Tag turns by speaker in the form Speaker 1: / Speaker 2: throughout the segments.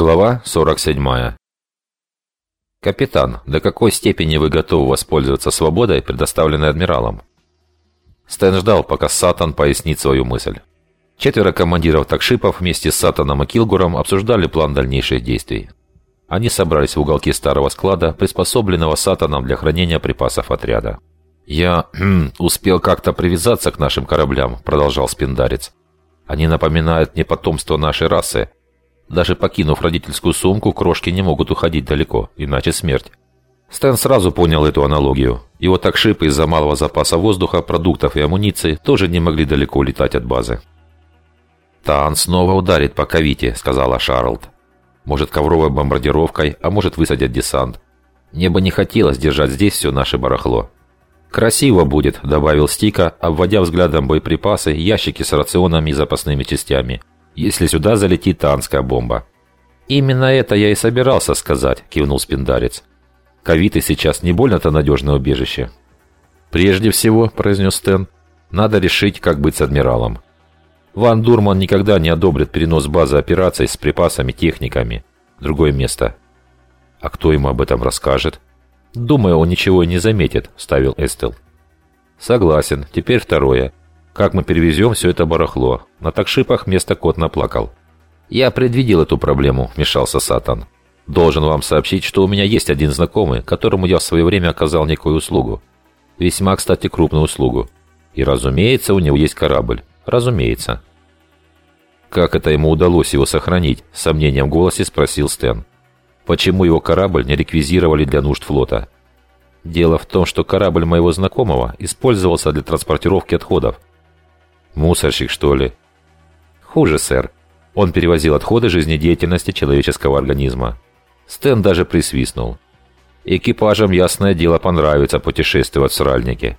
Speaker 1: Глава 47. Капитан, до какой степени вы готовы воспользоваться свободой, предоставленной адмиралом? Стэн ждал, пока Сатан пояснит свою мысль. Четверо командиров такшипов вместе с Сатаном и Килгуром обсуждали план дальнейших действий. Они собрались в уголке старого склада, приспособленного Сатаном для хранения припасов отряда. «Я успел как-то привязаться к нашим кораблям», — продолжал Спиндарец. «Они напоминают мне потомство нашей расы, даже покинув родительскую сумку, крошки не могут уходить далеко, иначе смерть. Стэн сразу понял эту аналогию. Его такшипы из-за малого запаса воздуха, продуктов и амуниции тоже не могли далеко улетать от базы. «Таан снова ударит по Кавите», — сказала Шарлд. «Может, ковровой бомбардировкой, а может, высадят десант. Мне бы не хотелось держать здесь все наше барахло». «Красиво будет», — добавил Стика, обводя взглядом боеприпасы, ящики с рационами и запасными частями — если сюда залетит танская бомба. «Именно это я и собирался сказать», – кивнул Спиндарец. «Ковиты сейчас не больно-то надежное убежище». «Прежде всего», – произнес Стэн, – «надо решить, как быть с адмиралом. Ван Дурман никогда не одобрит перенос базы операций с припасами, техниками другое место». «А кто ему об этом расскажет?» «Думаю, он ничего и не заметит», – ставил Эстел. «Согласен. Теперь второе. Как мы перевезем все это барахло? На такшипах место кот наплакал. Я предвидел эту проблему, вмешался Сатан. Должен вам сообщить, что у меня есть один знакомый, которому я в свое время оказал некую услугу. Весьма, кстати, крупную услугу. И, разумеется, у него есть корабль. Разумеется. Как это ему удалось его сохранить? С сомнением в голосе спросил Стэн. Почему его корабль не реквизировали для нужд флота? Дело в том, что корабль моего знакомого использовался для транспортировки отходов. Мусорщик, что ли? Хуже, сэр. Он перевозил отходы жизнедеятельности человеческого организма. Стэн даже присвистнул. Экипажам, ясное дело, понравится путешествовать в сральнике.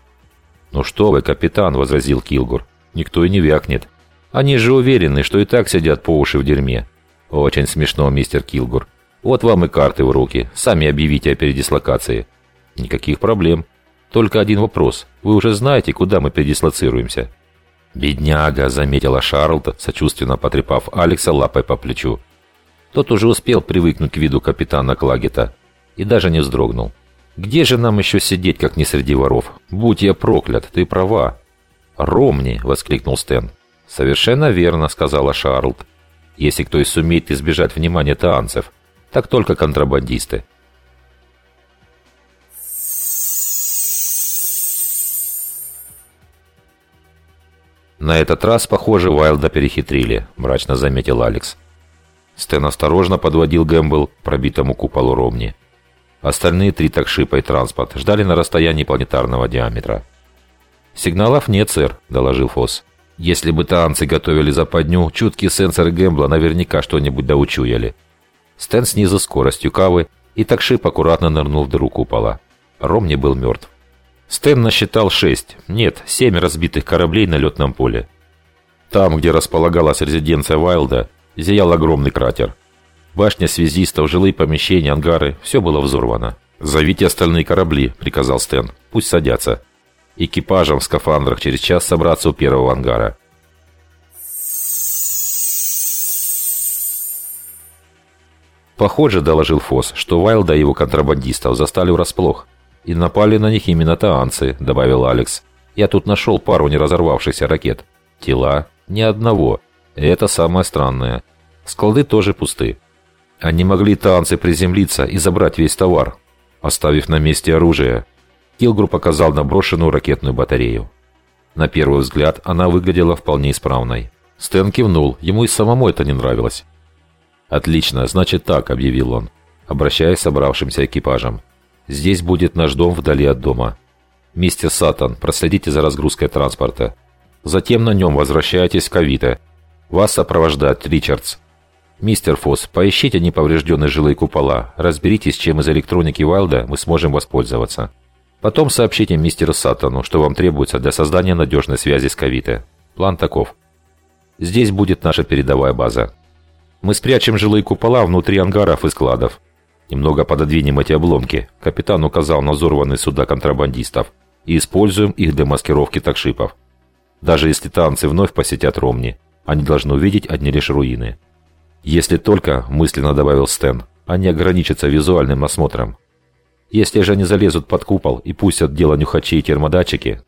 Speaker 1: «Ну что вы, капитан», — возразил Килгур. «Никто и не вякнет. Они же уверены, что и так сидят по уши в дерьме». «Очень смешно, мистер Килгур. Вот вам и карты в руки. Сами объявите о передислокации». «Никаких проблем. Только один вопрос. Вы уже знаете, куда мы передислоцируемся?» «Бедняга», — заметила Шарлта, сочувственно потрепав Алекса лапой по плечу. Тот уже успел привыкнуть к виду капитана Клагета и даже не вздрогнул. «Где же нам еще сидеть, как не среди воров? Будь я проклят, ты права!» «Ромни!» — воскликнул Стэн. «Совершенно верно», — сказала Шарлт. «Если кто и сумеет избежать внимания таанцев, так только контрабандисты». «На этот раз, похоже, Вайлда перехитрили», – мрачно заметил Алекс. Стэн осторожно подводил Гэмбл к пробитому куполу Ромни. Остальные три такшипа и транспорт ждали на расстоянии планетарного диаметра. «Сигналов нет, сэр», – доложил Фосс. «Если бы таанцы готовили западню, чуткие сенсоры Гэмбла наверняка что-нибудь доучуяли». Стэн снизу скоростью кавы, и такшип аккуратно нырнул в дыру купола. Ромни был мертв. Стэн насчитал шесть, нет, семь разбитых кораблей на летном поле. Там, где располагалась резиденция Вайлда, зиял огромный кратер. Башня связистов, жилые помещения, ангары – все было взорвано. «Зовите остальные корабли», – приказал Стэн. «Пусть садятся. Экипажам в скафандрах через час собраться у первого ангара». Похоже, доложил Фосс, что Вайлда и его контрабандистов застали врасплох – и напали на них именно таанцы», — добавил Алекс. «Я тут нашел пару неразорвавшихся ракет. Тела ни одного. Это самое странное. Склады тоже пусты. Они могли таанцы приземлиться и забрать весь товар, оставив на месте оружие». Килгру показал на брошенную ракетную батарею. На первый взгляд она выглядела вполне исправной. Стэн кивнул, ему и самому это не нравилось. «Отлично, значит так», — объявил он, обращаясь к собравшимся экипажам. Здесь будет наш дом вдали от дома. Мистер Сатан, проследите за разгрузкой транспорта. Затем на нем возвращайтесь к Авито. Вас сопровождает Ричардс. Мистер Фосс, поищите неповрежденные жилые купола. Разберитесь, чем из электроники Вайлда мы сможем воспользоваться. Потом сообщите мистеру Сатану, что вам требуется для создания надежной связи с Кавито. План таков. Здесь будет наша передовая база. Мы спрячем жилые купола внутри ангаров и складов. Немного пододвинем эти обломки, капитан указал на взорванные суда контрабандистов, и используем их для маскировки такшипов. Даже если танцы вновь посетят Ромни, они должны увидеть одни лишь руины. Если только, мысленно добавил Стэн, они ограничатся визуальным осмотром. Если же они залезут под купол и пустят дело нюхачи и термодатчики,